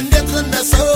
እንዴት ልነሰው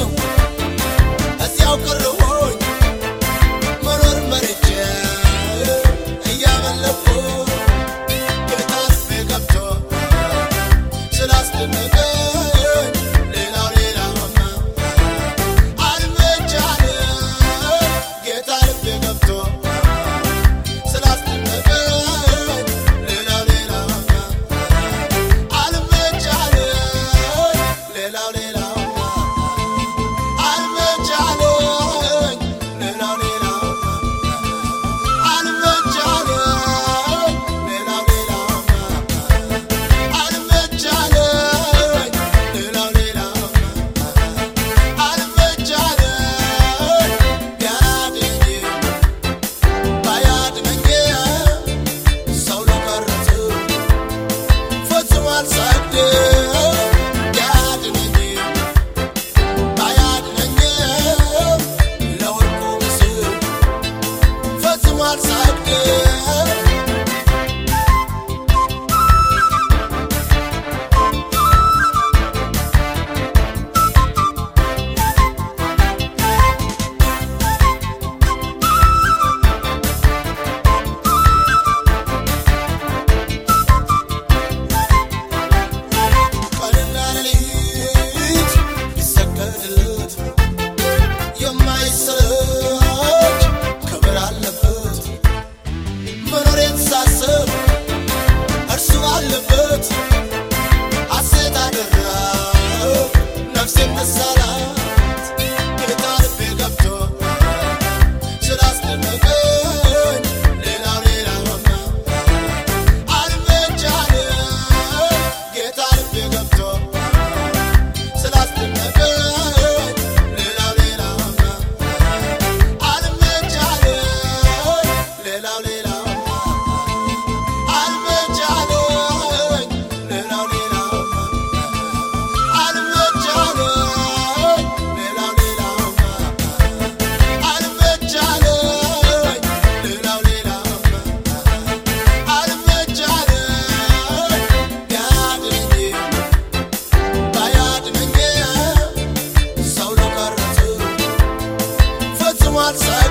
outside.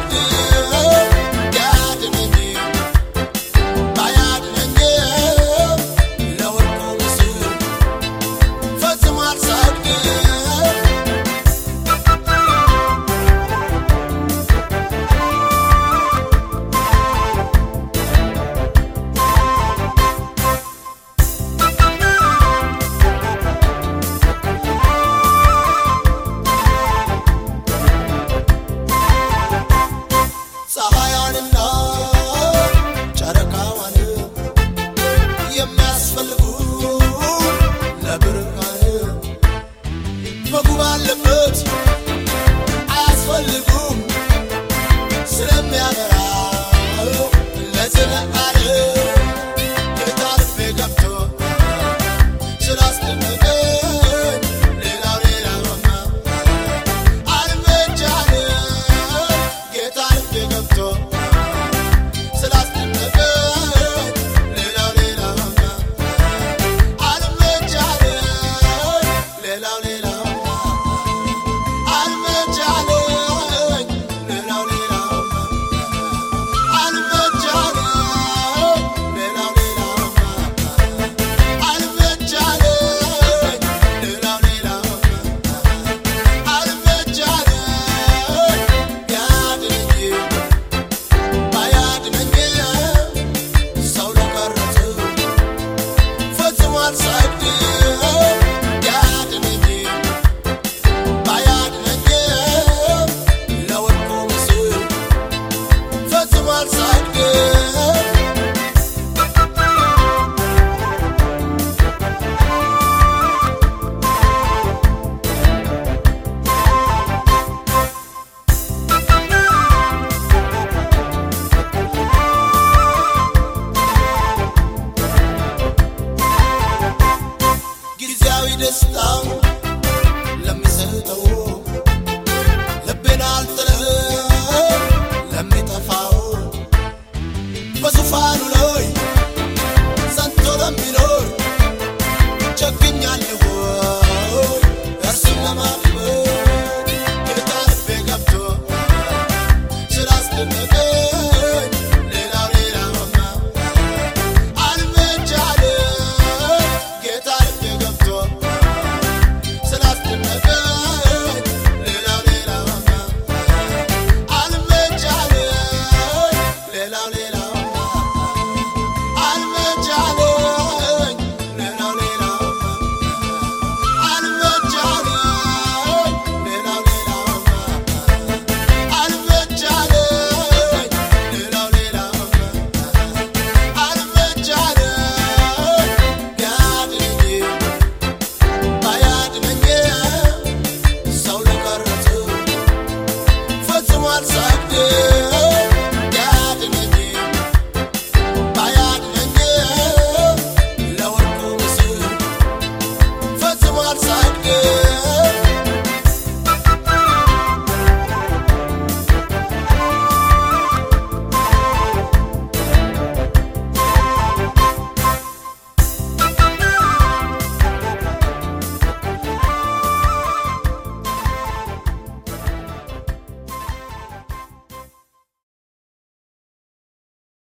me just one side girl.